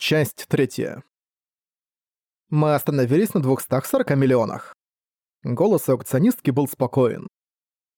Часть третья. Мы остановились на 240 миллионах. Голос аукционистки был спокоен.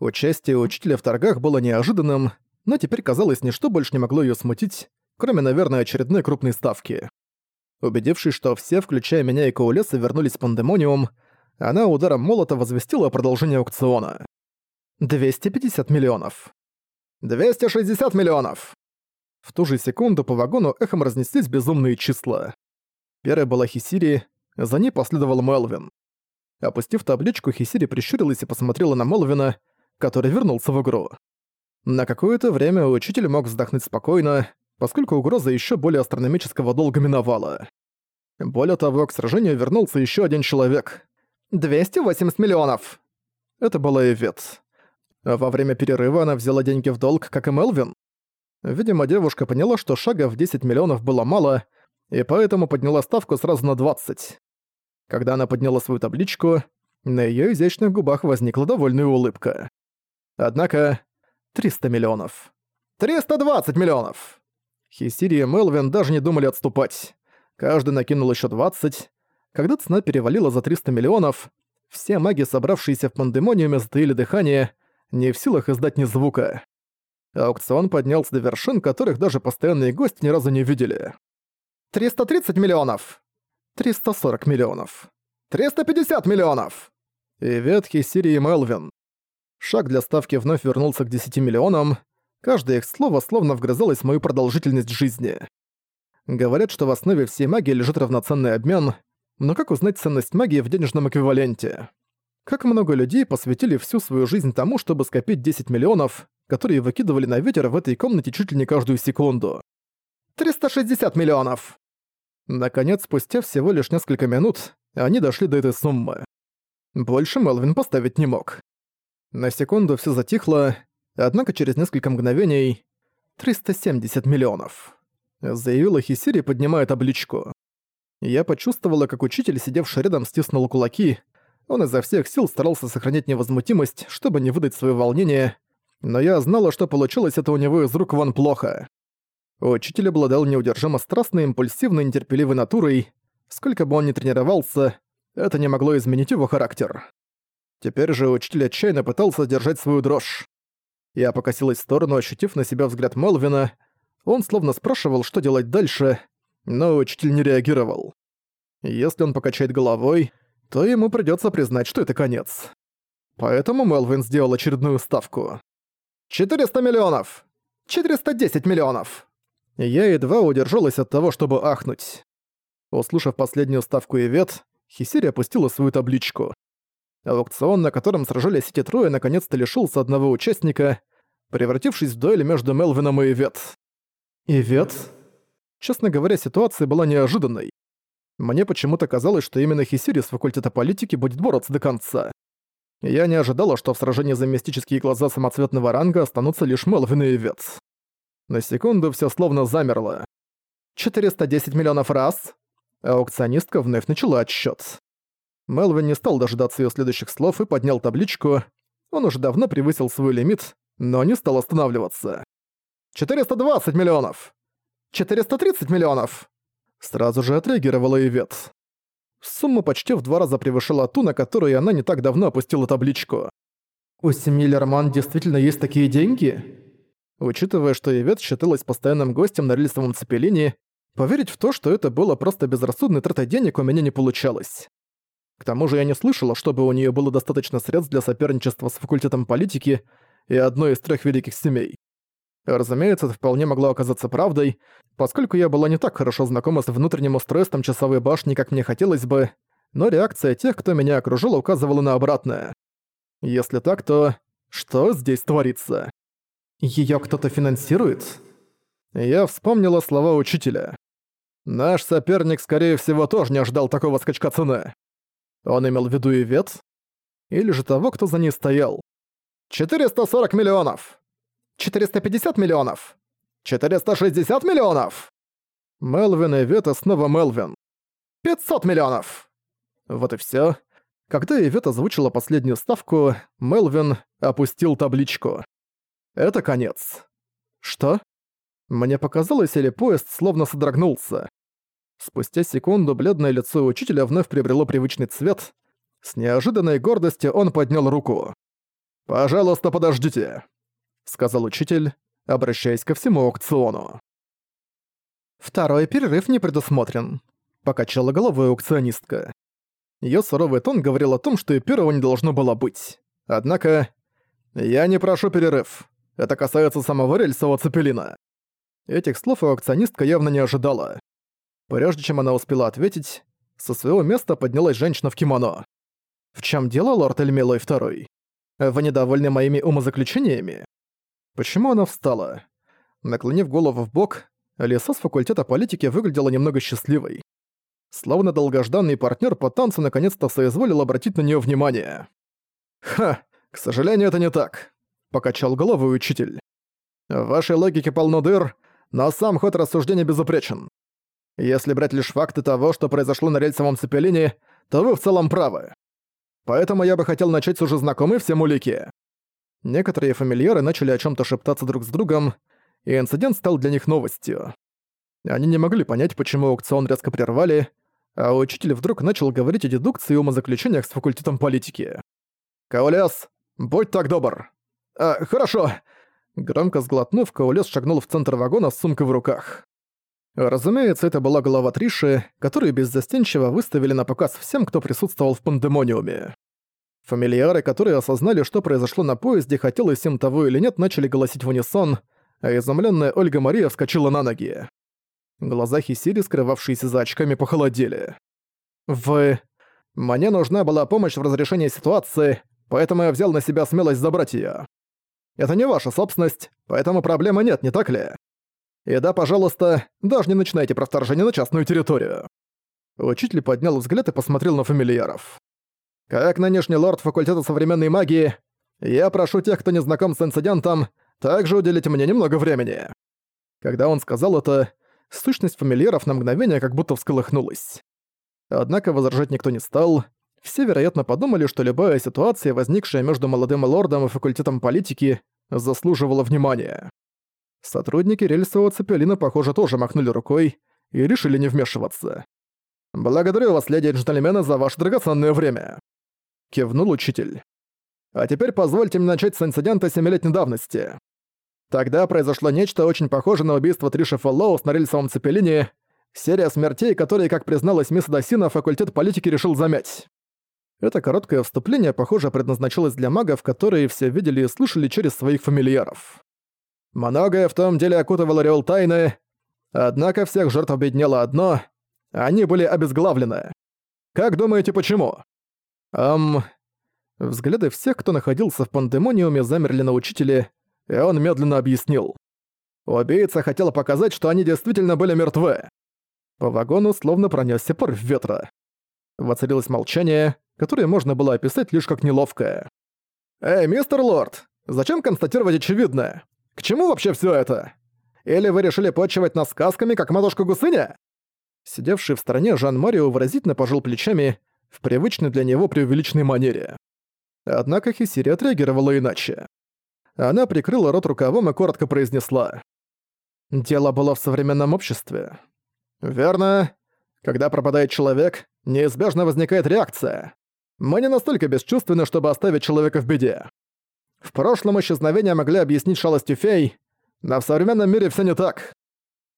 Участие учителя в торгах было неожиданным, но теперь казалось, ничто больше не могло её смутить, кроме, наверное, очередной крупной ставки. Убедившись, что все, включая меня и Коулеса, вернулись в Пандемониум, она ударом молота возвестила о продолжении аукциона. 250 миллионов. 260 миллионов! В ту же секунду по вагону эхом разнеслись безумные числа. Первой была Хисири, за ней последовал Мелвин. Опустив табличку, Хисири прищурилась и посмотрела на Мелвина, который вернулся в игру. На какое-то время учитель мог вздохнуть спокойно, поскольку угроза еще более астрономического долга миновала. Более того, к сражению вернулся еще один человек. 280 миллионов! Это была Эвет. Во время перерыва она взяла деньги в долг, как и Мелвин. Видимо, девушка поняла, что шага в 10 миллионов было мало, и поэтому подняла ставку сразу на 20. Когда она подняла свою табличку, на её изящных губах возникла довольная улыбка. Однако 300 миллионов. 320 миллионов! Хисири и Мелвин даже не думали отступать. Каждый накинул ещё 20. Когда цена перевалила за 300 миллионов, все маги, собравшиеся в пандемониуме, затаили дыхание, не в силах издать ни звука. Аукцион поднялся до вершин, которых даже постоянные гости ни разу не видели. 330 миллионов! 340 миллионов! 350 миллионов! И ветхий Сири и Мелвин. Шаг для ставки вновь вернулся к 10 миллионам. Каждое их слово словно вгрызалось в мою продолжительность жизни. Говорят, что в основе всей магии лежит равноценный обмен, но как узнать ценность магии в денежном эквиваленте? Как много людей посвятили всю свою жизнь тому, чтобы скопить 10 миллионов, которые выкидывали на ветер в этой комнате чуть ли не каждую секунду. 360 миллионов! Наконец, спустя всего лишь несколько минут, они дошли до этой суммы. Больше Мелвин поставить не мог. На секунду все затихло, однако через несколько мгновений 370 миллионов. Заявила Хисири, поднимая табличку. Я почувствовала, как учитель, сидевший рядом, стиснул кулаки. Он изо всех сил старался сохранять невозмутимость, чтобы не выдать свое волнение, но я знала, что получилось это у него из рук вон плохо. Учитель обладал неудержимо страстной, импульсивной, нетерпеливой натурой. Сколько бы он ни тренировался, это не могло изменить его характер. Теперь же учитель отчаянно пытался держать свою дрожь. Я покосилась в сторону, ощутив на себя взгляд Мелвина. Он словно спрашивал, что делать дальше, но учитель не реагировал. Если он покачает головой, то ему придётся признать, что это конец. Поэтому Мелвин сделал очередную ставку. 400 миллионов! 410 миллионов!» Я едва удержалась от того, чтобы ахнуть. Услышав последнюю ставку Ивет, Хисири опустила свою табличку. Аукцион, на котором сражались эти трое, наконец-то лишился одного участника, превратившись в дуэль между Мелвином и Ивет. Ивет? Честно говоря, ситуация была неожиданной. Мне почему-то казалось, что именно Хисири с факультета политики будет бороться до конца. Я не ожидала, что в сражении за мистические глаза самоцветного ранга останутся лишь Мелвин и Ивец. На секунду все словно замерло. 410 миллионов раз. Аукционистка вновь начала отсчет. Мелвин не стал дожидаться ее следующих слов и поднял табличку. Он уже давно превысил свой лимит, но не стал останавливаться. 420 миллионов! 430 миллионов! Сразу же отреагировала Ивет. Сумма почти в два раза превышала ту, на которую она не так давно опустила табличку. «У семьи Лерман действительно есть такие деньги?» Учитывая, что Ивет считалась постоянным гостем на рельсовом цепелине, поверить в то, что это было просто безрассудной тратой денег у меня не получалось. К тому же я не слышала, чтобы у нее было достаточно средств для соперничества с факультетом политики и одной из трех великих семей. Разумеется, это вполне могло оказаться правдой, поскольку я была не так хорошо знакома с внутренним устройством часовой башни, как мне хотелось бы, но реакция тех, кто меня окружил, указывала на обратное. Если так, то что здесь творится? Её кто-то финансирует? Я вспомнила слова учителя. Наш соперник, скорее всего, тоже не ожидал такого скачка цены. Он имел в виду и вет? Или же того, кто за ней стоял? «440 миллионов!» 450 миллионов! 460 миллионов! Мелвин и Вета снова Мелвин. 500 миллионов! Вот и всё. Когда Ивет озвучила последнюю ставку, Мелвин опустил табличку. Это конец. Что? Мне показалось, или поезд словно содрогнулся. Спустя секунду бледное лицо учителя вновь приобрело привычный цвет. С неожиданной гордостью он поднял руку. «Пожалуйста, подождите», — сказал учитель, обращаясь ко всему аукциону. «Второй перерыв не предусмотрен», — покачала головой аукционистка. Её суровый тон говорил о том, что и первого не должно было быть. Однако... «Я не прошу перерыв. Это касается самого рельсового цепелина». Этих слов аукционистка явно не ожидала. Прежде чем она успела ответить, со своего места поднялась женщина в кимоно. «В чем дело, лорд Эльмилой Второй? Вы недовольны моими умозаключениями?» Почему она встала? Наклонив голову в бок, Лиса с факультета политики выглядела немного счастливой. Словно долгожданный партнер по танцу наконец-то соизволил обратить на нее внимание. «Ха, к сожалению, это не так», — покачал головой учитель. «В вашей логике полно дыр, но сам ход рассуждения безупречен. Если брать лишь факты того, что произошло на рельсовом цепелине, то вы в целом правы. Поэтому я бы хотел начать с уже знакомой всем улики. Некоторые фамильяры начали о чем то шептаться друг с другом, и инцидент стал для них новостью. Они не могли понять, почему аукцион резко прервали, а учитель вдруг начал говорить о дедукции и умозаключениях с факультетом политики. «Каолес, будь так добр!» «А, хорошо!» Громко сглотнув, Каолес шагнул в центр вагона с сумкой в руках. Разумеется, это была голова Триши, которую беззастенчиво выставили на показ всем, кто присутствовал в пандемониуме. Фамильяры, которые осознали, что произошло на поезде, хотелось им того или нет, начали голосить в унисон, а изумленная Ольга Мария вскочила на ноги. Глаза Хисири, скрывавшиеся за очками, похолодели. «Вы... Мне нужна была помощь в разрешении ситуации, поэтому я взял на себя смелость забрать её. Это не ваша собственность, поэтому проблемы нет, не так ли? И да, пожалуйста, даже не начинайте про вторжение на частную территорию». Учитель поднял взгляд и посмотрел на фамильяров. Как нынешний лорд факультета современной магии, я прошу тех, кто не знаком с инцидентом, также уделить мне немного времени». Когда он сказал это, сущность фамильяров на мгновение как будто всколыхнулась. Однако возражать никто не стал. Все, вероятно, подумали, что любая ситуация, возникшая между молодым лордом и факультетом политики, заслуживала внимания. Сотрудники рельсового цепелина, похоже, тоже махнули рукой и решили не вмешиваться. «Благодарю вас, леди и за ваше драгоценное время кивнул учитель. А теперь позвольте мне начать с инцидента семилетней давности. Тогда произошло нечто очень похожее на убийство Триши Фоллоус на рельсовом цепелине, серия смертей, которые, как призналась мисс Досина, факультет политики решил замять. Это короткое вступление, похоже, предназначалось для магов, которые все видели и слышали через своих фамильяров. Многое в том деле окутывало Риол тайны, однако всех жертв объединяло одно — они были обезглавлены. Как думаете, почему? Ам... Взгляды всех, кто находился в пандемониуме, замерли на учителе, и он медленно объяснил. Убийца хотел показать, что они действительно были мертвы. По вагону словно пронесся порыв ветра. Воцарилось молчание, которое можно было описать лишь как неловкое. «Эй, мистер Лорд, зачем констатировать очевидное? К чему вообще все это? Или вы решили почивать нас сказками, как матушка Гусыня?» Сидевший в стороне Жан-Марио выразительно пожал плечами в привычной для него преувеличенной манере. Однако Хисири отреагировала иначе. Она прикрыла рот рукавом и коротко произнесла. «Дело было в современном обществе». «Верно. Когда пропадает человек, неизбежно возникает реакция. Мы не настолько бесчувственны, чтобы оставить человека в беде. В прошлом исчезновения могли объяснить шалостью фей, но в современном мире все не так.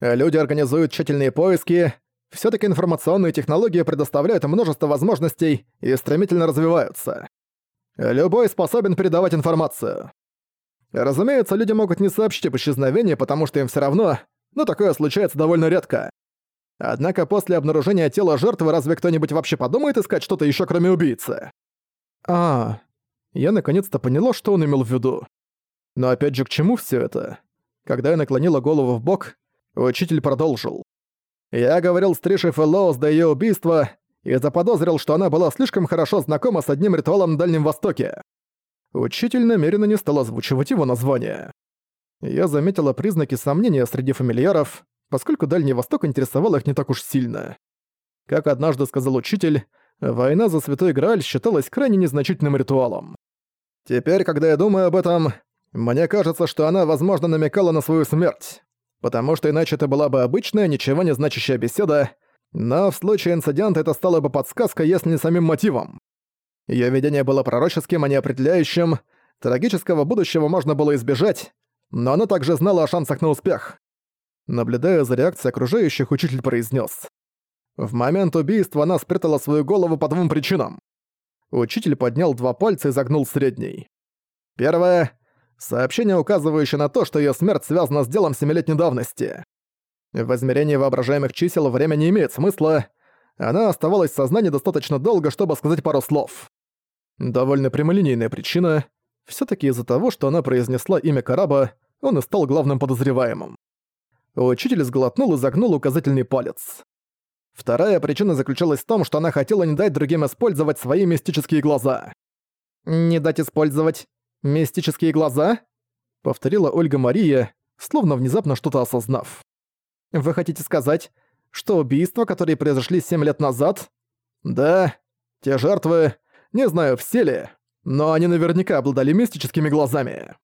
Люди организуют тщательные поиски, Всё-таки информационные технологии предоставляют множество возможностей и стремительно развиваются. Любой способен передавать информацию. Разумеется, люди могут не сообщить об исчезновении, потому что им всё равно, но такое случается довольно редко. Однако после обнаружения тела жертвы разве кто-нибудь вообще подумает искать что-то ещё кроме убийцы? А, я наконец-то поняла, что он имел в виду. Но опять же, к чему всё это? Когда я наклонила голову в бок, учитель продолжил. Я говорил с Тришей Фэллоус до её убийства и заподозрил, что она была слишком хорошо знакома с одним ритуалом на Дальнем Востоке. Учитель намеренно не стал озвучивать его название. Я заметила признаки сомнения среди фамильяров, поскольку Дальний Восток интересовал их не так уж сильно. Как однажды сказал учитель, война за Святой Грааль считалась крайне незначительным ритуалом. Теперь, когда я думаю об этом, мне кажется, что она, возможно, намекала на свою смерть потому что иначе это была бы обычная, ничего не значащая беседа, Но в случае инцидента это стало бы подсказкой, если не самим мотивом. Её видение было пророческим, а не определяющим. Трагического будущего можно было избежать, но она также знала о шансах на успех. Наблюдая за реакцией окружающих, учитель произнес: В момент убийства она спрятала свою голову по двум причинам. Учитель поднял два пальца и загнул средний. Первое — сообщение, указывающее на то, что ее смерть связана с делом семилетней давности. В измерении воображаемых чисел время не имеет смысла, она оставалась в сознании достаточно долго, чтобы сказать пару слов. Довольно прямолинейная причина. все таки из-за того, что она произнесла имя Караба, он и стал главным подозреваемым. Учитель сглотнул и загнул указательный палец. Вторая причина заключалась в том, что она хотела не дать другим использовать свои мистические глаза. «Не дать использовать мистические глаза?» — повторила Ольга Мария, словно внезапно что-то осознав. «Вы хотите сказать, что убийства, которые произошли семь лет назад...» «Да, те жертвы, не знаю, все ли, но они наверняка обладали мистическими глазами».